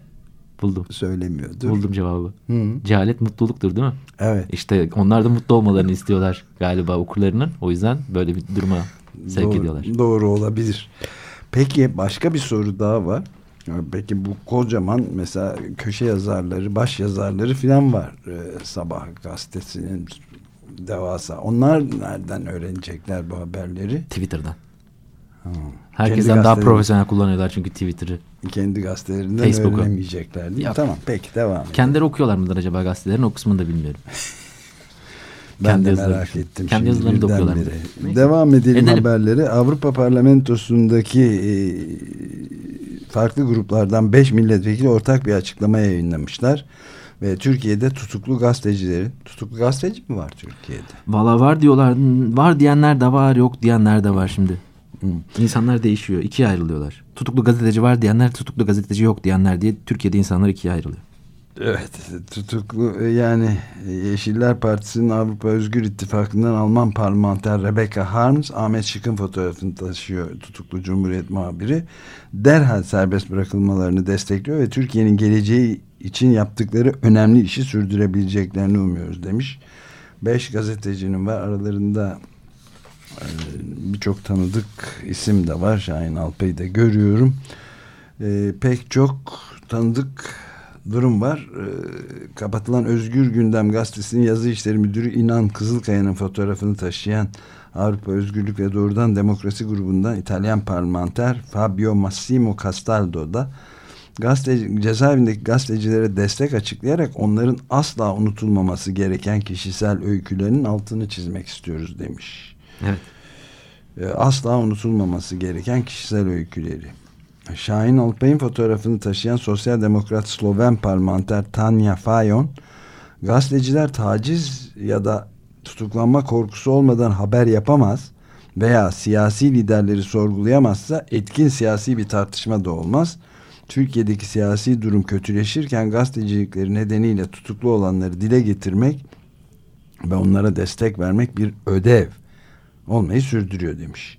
Buldum. söylemiyordur. Buldum cevabı. Hı. Cehalet mutluluktur değil mi? Evet. İşte onlar da mutlu olmalarını istiyorlar galiba okurlarının. O yüzden böyle bir duruma sevk doğru, ediyorlar. Doğru olabilir. Peki başka bir soru daha var. Peki bu kocaman mesela köşe yazarları, baş yazarları filan var e, Sabah gazetesinin devasa. Onlar nereden öğrenecekler bu haberleri? Twitter'dan. Herkesten daha profesyonel kullanıyorlar çünkü Twitter'ı. Kendi gazetelerinden Facebook'u. öğrenemeyecekler değil mi? Yok. Tamam peki devam edelim. Kendileri okuyorlar mıdır acaba gazetelerin o kısmını da bilmiyorum. Ben Kendi de merak ettim. kendi yazılarını da okuyorlar. Devam edelim, Edelim. haberleri. Avrupa Parlamentosu'ndaki e, farklı gruplardan 5 milletvekili ortak bir açıklama yayınlamışlar. Ve Türkiye'de tutuklu gazetecilerin, tutuklu gazeteci mi var Türkiye'de? Valla var diyorlar. Var diyenler de var yok diyenler de var şimdi. İnsanlar değişiyor. ikiye ayrılıyorlar. Tutuklu gazeteci var diyenler tutuklu gazeteci yok diyenler diye Türkiye'de insanlar ikiye ayrılıyor. Evet tutuklu e, yani e, Yeşiller Partisi'nin Avrupa Özgür İttifakı'ndan Alman parlamenter Rebecca Harms Ahmet Şık'ın fotoğrafını taşıyor tutuklu Cumhuriyet muhabiri. Derhal serbest bırakılmalarını destekliyor ve Türkiye'nin geleceği için yaptıkları önemli işi sürdürebileceklerini umuyoruz demiş. Beş gazetecinin var aralarında birçok tanıdık isim de var. Şahin Alpay'ı da görüyorum. E, pek çok tanıdık durum var. E, kapatılan Özgür Gündem Gazetesi'nin yazı işleri müdürü İnan Kızılkaya'nın fotoğrafını taşıyan Avrupa Özgürlük ve Doğrudan Demokrasi grubundan İtalyan parlamenter Fabio Massimo Castaldo da gazeteci, cezaevindeki gazetecilere destek açıklayarak onların asla unutulmaması gereken kişisel öykülerinin altını çizmek istiyoruz demiş. Evet. E, asla unutulmaması gereken kişisel öyküleri. Şahin Alpay'ın fotoğrafını taşıyan Sosyal Demokrat Sloven parlamenter Tanya Fayon, gazeteciler taciz ya da tutuklanma korkusu olmadan haber yapamaz veya siyasi liderleri sorgulayamazsa etkin siyasi bir tartışma da olmaz. Türkiye'deki siyasi durum kötüleşirken gazetecilikleri nedeniyle tutuklu olanları dile getirmek ve onlara destek vermek bir ödev olmayı sürdürüyor demiş.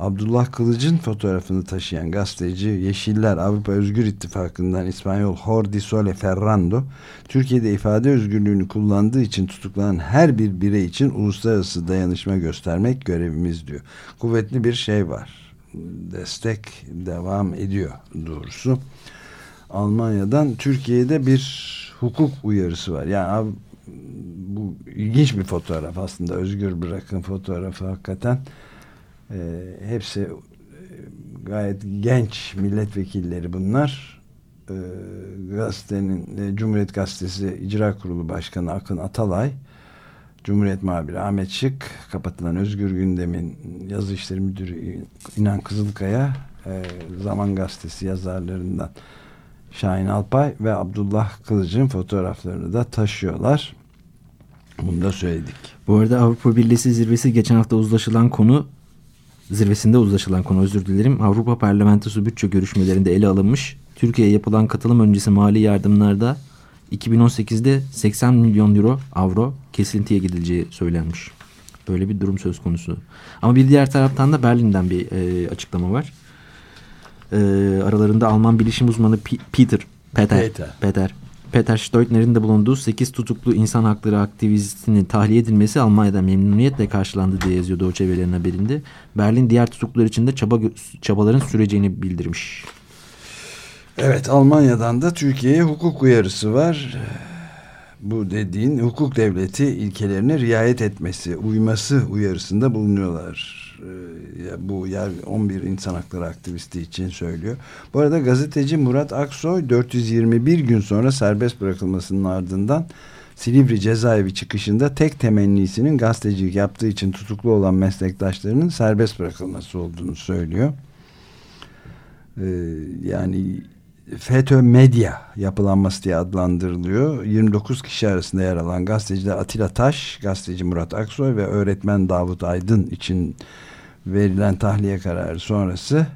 Abdullah Kılıç'ın fotoğrafını taşıyan gazeteci Yeşiller Avrupa Özgür İttifakı'ndan İspanyol Jordi Sole Ferrando Türkiye'de ifade özgürlüğünü kullandığı için tutuklanan her bir birey için uluslararası dayanışma göstermek görevimiz diyor. Kuvvetli bir şey var. Destek devam ediyor doğrusu. Almanya'dan Türkiye'de bir hukuk uyarısı var. Yani bu ilginç bir fotoğraf aslında. Özgür bırakın fotoğrafı hakikaten. E, hepsi gayet genç milletvekilleri bunlar. E, gazetenin e, Cumhuriyet Gazetesi İcra Kurulu Başkanı Akın Atalay, Cumhuriyet Muhabiri Ahmet Şık, kapatılan Özgür Gündem'in yazı işleri müdürü İnan Kızılkaya, e, Zaman Gazetesi yazarlarından Şahin Alpay ve Abdullah Kılıç'ın fotoğraflarını da taşıyorlar. Bunu da söyledik. Bu arada Avrupa Birliği zirvesi geçen hafta uzlaşılan konu zirvesinde uzlaşılan konu özür dilerim. Avrupa Parlamentosu bütçe görüşmelerinde ele alınmış. Türkiye'ye yapılan katılım öncesi mali yardımlarda 2018'de 80 milyon euro avro kesintiye gidileceği söylenmiş. Böyle bir durum söz konusu. Ama bir diğer taraftan da Berlin'den bir e, açıklama var. E, aralarında Alman bilişim uzmanı P Peter Peter Peter. Peter Peter Steutner'in de bulunduğu 8 tutuklu insan hakları aktivistinin tahliye edilmesi Almanya'da memnuniyetle karşılandı diye yazıyor Doğu Çevrelerinin haberinde. Berlin diğer tutuklular için de çaba çabaların süreceğini bildirmiş. Evet Almanya'dan da Türkiye'ye hukuk uyarısı var. Bu dediğin hukuk devleti ilkelerine riayet etmesi, uyması uyarısında bulunuyorlar. Ee, bu yer 11 insan hakları aktivisti için söylüyor. Bu arada gazeteci Murat Aksoy 421 gün sonra serbest bırakılmasının ardından Silivri cezaevi çıkışında tek temennisinin gazetecilik yaptığı için tutuklu olan meslektaşlarının serbest bırakılması olduğunu söylüyor. Ee, yani FETÖ Medya yapılanması diye adlandırılıyor. 29 kişi arasında yer alan gazeteciler Atilla Taş, gazeteci Murat Aksoy ve öğretmen Davut Aydın için verilen tahliye kararı sonrası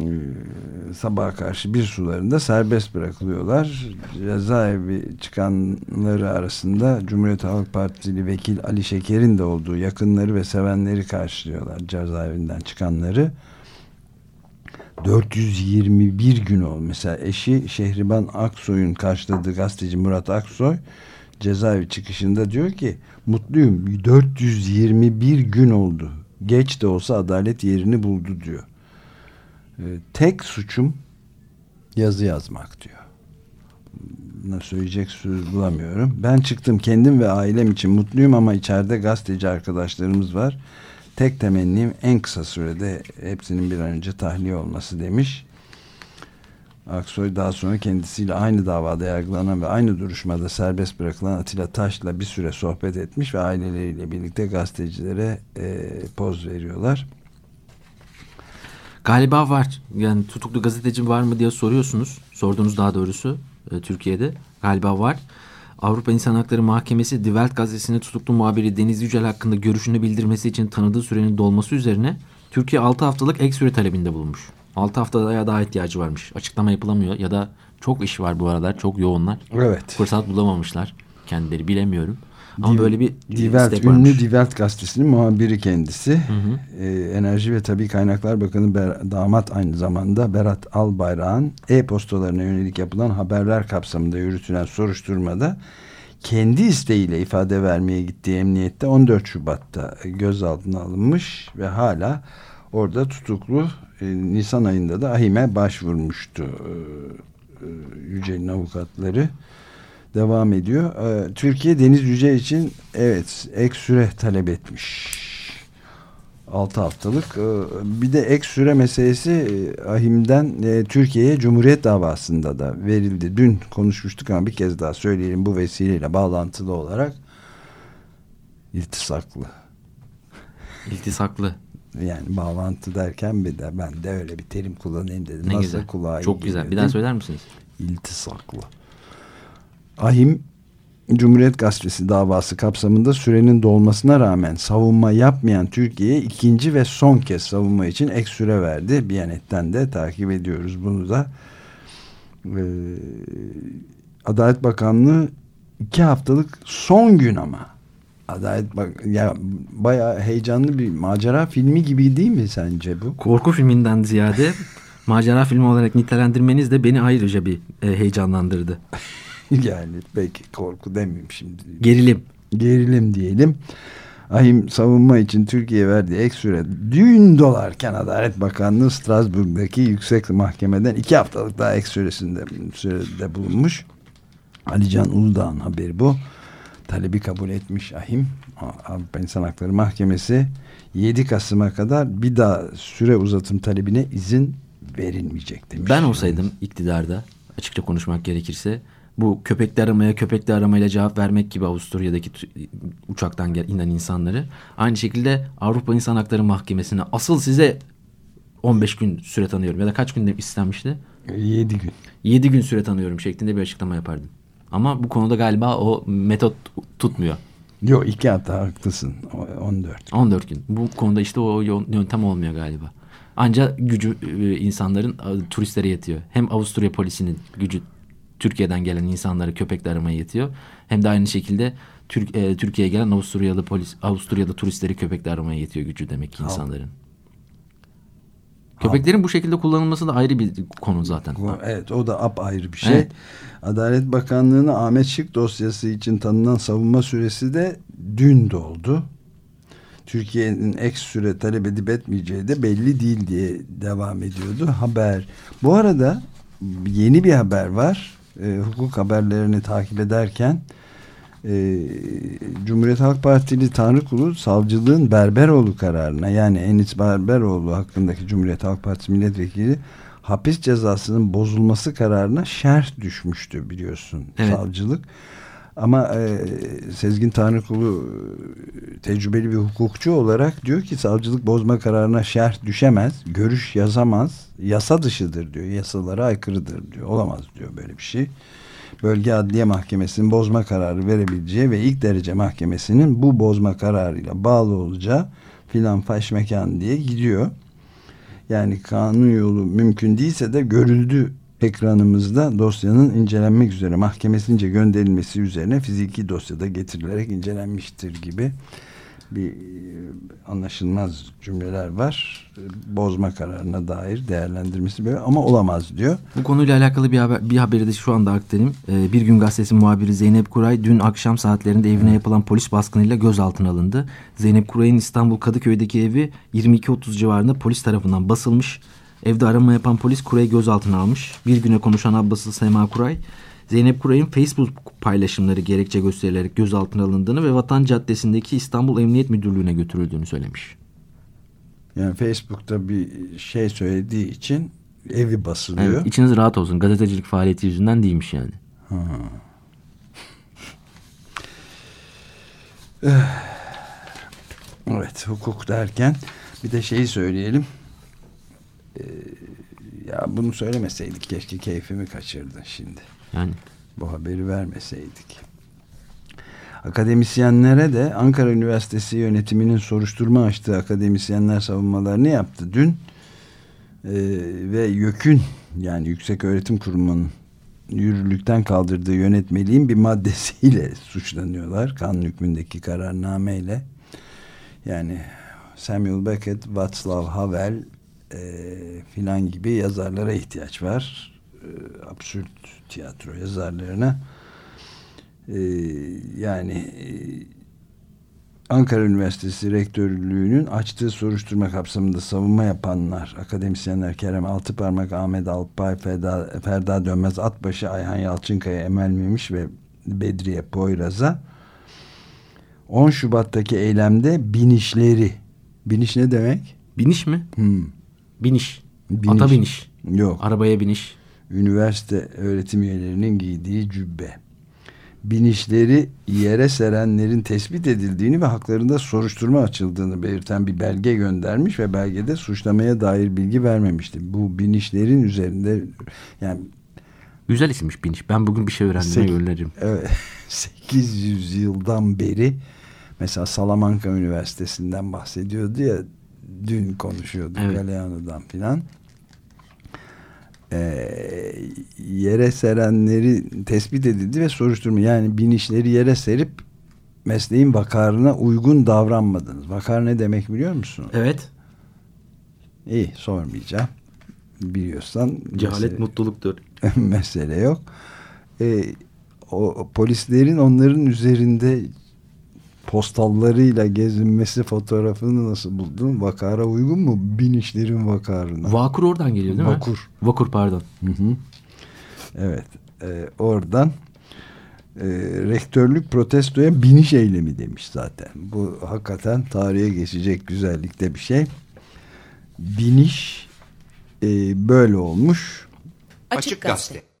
e, sabaha karşı bir sularında serbest bırakılıyorlar. Cezaevi çıkanları arasında Cumhuriyet Halk Partili vekil Ali Şeker'in de olduğu yakınları ve sevenleri karşılıyorlar cezaevinden çıkanları. 421 gün oldu. Mesela eşi Şehriban Aksoy'un karşıladığı gazeteci Murat Aksoy cezaevi çıkışında diyor ki mutluyum 421 gün oldu. Geç de olsa adalet yerini buldu diyor. Ee, tek suçum yazı yazmak diyor. Ne söyleyecek söz bulamıyorum. Ben çıktım kendim ve ailem için mutluyum ama içeride gazeteci arkadaşlarımız var. Tek temennim en kısa sürede hepsinin bir an önce tahliye olması demiş. Aksoy daha sonra kendisiyle aynı davada yargılanan ve aynı duruşmada serbest bırakılan Atilla Taş'la bir süre sohbet etmiş ve aileleriyle birlikte gazetecilere e, poz veriyorlar. Galiba var. Yani tutuklu gazeteci var mı diye soruyorsunuz. Sordunuz daha doğrusu e, Türkiye'de. Galiba var. Avrupa İnsan Hakları Mahkemesi Die Welt gazetesinin tutuklu muhabiri Deniz Yücel hakkında görüşünü bildirmesi için tanıdığı sürenin dolması üzerine Türkiye 6 haftalık ek süre talebinde bulunmuş. 6 haftada daha ihtiyacı varmış. Açıklama yapılamıyor ya da çok iş var bu aralar. Çok yoğunlar. Evet. Fırsat bulamamışlar. Kendileri bilemiyorum. Ama böyle bir istek ünlü Welt gazetesinin muhabiri kendisi. Ee, Enerji ve Tabii Kaynaklar Bakanı Ber- damat aynı zamanda Berat Albayrak'ın e-postalarına yönelik yapılan haberler kapsamında yürütülen soruşturmada kendi isteğiyle ifade vermeye gittiği emniyette 14 Şubat'ta gözaltına alınmış ve hala orada tutuklu e, Nisan ayında da ahime başvurmuştu e, e, Yücel'in avukatları devam ediyor. Ee, Türkiye Deniz Yüce için evet ek süre talep etmiş. 6 haftalık. Bir de ek süre meselesi e, Ahim'den e, Türkiye'ye Cumhuriyet davasında da verildi. Dün konuşmuştuk ama bir kez daha söyleyelim bu vesileyle bağlantılı olarak iltisaklı. İltisaklı. Yani bağlantı derken bir de ben de öyle bir terim kullanayım dedim. Ne Nasıl güzel. kulağa Çok güzel. geliyor, Bir daha söyler misiniz? iltisaklı. Ahim Cumhuriyet Gazetesi davası kapsamında sürenin dolmasına rağmen savunma yapmayan Türkiye'ye ikinci ve son kez savunma için ek süre verdi. Biyanet'ten de takip ediyoruz bunu da. Ee, Adalet Bakanlığı iki haftalık son gün ama. Adalet bak ya bayağı heyecanlı bir macera filmi gibi değil mi sence bu? Korku filminden ziyade macera filmi olarak nitelendirmeniz de beni ayrıca bir e, heyecanlandırdı. yani belki korku demeyeyim şimdi. Gerilim. gerilim diyelim. Ahim savunma için Türkiye verdiği ek süre dün dolarken Adalet Bakanlığı Strasbourg'daki yüksek mahkemeden iki haftalık daha ek süresinde sürede bulunmuş. Alican Uludağ'ın haberi bu. Talebi kabul etmiş Ahim. Avrupa İnsan Hakları Mahkemesi 7 Kasım'a kadar bir daha süre uzatım talebine izin verilmeyecek demiş. Ben olsaydım iktidarda açıkça konuşmak gerekirse bu köpekli aramaya köpekli aramayla cevap vermek gibi Avusturya'daki uçaktan inen insanları aynı şekilde Avrupa İnsan Hakları Mahkemesi'ne asıl size 15 gün süre tanıyorum ya da kaç gün de istenmişti? 7 gün. 7 gün süre tanıyorum şeklinde bir açıklama yapardım. Ama bu konuda galiba o metot tutmuyor. Yok iki hafta haklısın. O- 14. 14 gün. Bu konuda işte o yön- yöntem olmuyor galiba. Ancak gücü e, insanların turistlere yetiyor. Hem Avusturya polisinin gücü Türkiye'den gelen insanları köpekle aramaya yetiyor. Hem de aynı şekilde Türk, e, Türkiye'ye gelen Avusturyalı polis Avusturya'da turistleri köpekle aramaya yetiyor gücü demek ki insanların. Köpeklerin bu şekilde kullanılması da ayrı bir konu zaten. Evet o da apayrı bir şey. Evet. Adalet Bakanlığı'nın Ahmet Şık dosyası için tanınan savunma süresi de dün doldu. Türkiye'nin ek süre talep edip etmeyeceği de belli değil diye devam ediyordu haber. Bu arada yeni bir haber var. Ee, hukuk haberlerini takip ederken e, Cumhuriyet Halk Partili Tanrıkulu savcılığın Berberoğlu kararına yani Enis Berberoğlu hakkındaki Cumhuriyet Halk Partisi milletvekili hapis cezasının bozulması kararına şerh düşmüştü biliyorsun Evet. savcılık. Ama e, Sezgin Tanrıkulu e, tecrübeli bir hukukçu olarak diyor ki savcılık bozma kararına şerh düşemez, görüş yazamaz, yasa dışıdır diyor, yasalara aykırıdır diyor, olamaz diyor böyle bir şey. Bölge Adliye Mahkemesi'nin bozma kararı verebileceği ve ilk derece mahkemesinin bu bozma kararıyla bağlı olacağı filan faş mekan diye gidiyor. Yani kanun yolu mümkün değilse de görüldü ekranımızda dosyanın incelenmek üzere mahkemesince gönderilmesi üzerine fiziki dosyada getirilerek incelenmiştir gibi bir e, anlaşılmaz cümleler var. E, Bozma kararına dair değerlendirmesi böyle ama olamaz diyor. Bu konuyla alakalı bir haber, bir haberi de şu anda aktarayım. Ee, bir gün gazetesi muhabiri Zeynep Kuray dün akşam saatlerinde evine yapılan polis baskınıyla gözaltına alındı. Zeynep Kuray'ın İstanbul Kadıköy'deki evi 22.30 civarında polis tarafından basılmış. Evde arama yapan polis Kuray'ı gözaltına almış. Bir güne konuşan ablası Sema Kuray, Zeynep Kuray'ın Facebook paylaşımları gerekçe gösterilerek gözaltına alındığını ve Vatan Caddesi'ndeki İstanbul Emniyet Müdürlüğü'ne götürüldüğünü söylemiş. Yani Facebook'ta bir şey söylediği için evi basılıyor. Evet, içiniz rahat olsun. Gazetecilik faaliyeti yüzünden değilmiş yani. Evet hukuk derken bir de şeyi söyleyelim. Ee, ya bunu söylemeseydik keşke keyfimi kaçırdı şimdi. Yani Bu haberi vermeseydik. Akademisyenlere de Ankara Üniversitesi yönetiminin soruşturma açtığı akademisyenler savunmalarını yaptı dün. Ee, ve YÖK'ün yani Yüksek Öğretim Kurumu'nun yürürlükten kaldırdığı yönetmeliğin bir maddesiyle suçlanıyorlar. Kanun hükmündeki kararnameyle. Yani Samuel Beckett, Václav Havel e, filan gibi yazarlara ihtiyaç var. E, absürt tiyatro yazarlarına. E, yani e, Ankara Üniversitesi Rektörlüğü'nün açtığı soruşturma kapsamında savunma yapanlar, akademisyenler Kerem Altıparmak, Ahmet Alpay, Ferda, Ferda Dönmez, Atbaşı, Ayhan Yalçınkaya, Emel Memiş ve Bedriye Poyraz'a 10 Şubat'taki eylemde binişleri. Biniş ne demek? biniş mi? Hmm. Biniş. Biniş. Ata biniş. Yok. Arabaya biniş. Üniversite öğretim üyelerinin giydiği cübbe. Binişleri yere serenlerin tespit edildiğini ve haklarında soruşturma açıldığını belirten bir belge göndermiş ve belgede suçlamaya dair bilgi vermemişti. Bu binişlerin üzerinde yani Güzel isimmiş biniş. Ben bugün bir şey öğrendiğime öneririm. Evet, 800 yıldan beri mesela Salamanca Üniversitesi'nden bahsediyordu ya dün konuşuyorduk Evet. Galeano'dan filan. Ee, yere serenleri tespit edildi ve soruşturma yani binişleri yere serip mesleğin vakarına uygun davranmadınız. Vakar ne demek biliyor musun? Evet. İyi sormayacağım. Biliyorsan Cehalet mesele- mutluluktur. mesele yok. Ee, o polislerin onların üzerinde postallarıyla gezinmesi fotoğrafını nasıl buldun? Vakara uygun mu? Binişlerin vakarına. Vakur oradan geliyor değil mi? Vakur. Vakur pardon. Hı hı. Evet. Ee, oradan e, rektörlük protestoya biniş eylemi demiş zaten. Bu hakikaten tarihe geçecek güzellikte bir şey. Biniş e, böyle olmuş. Açık Gazete.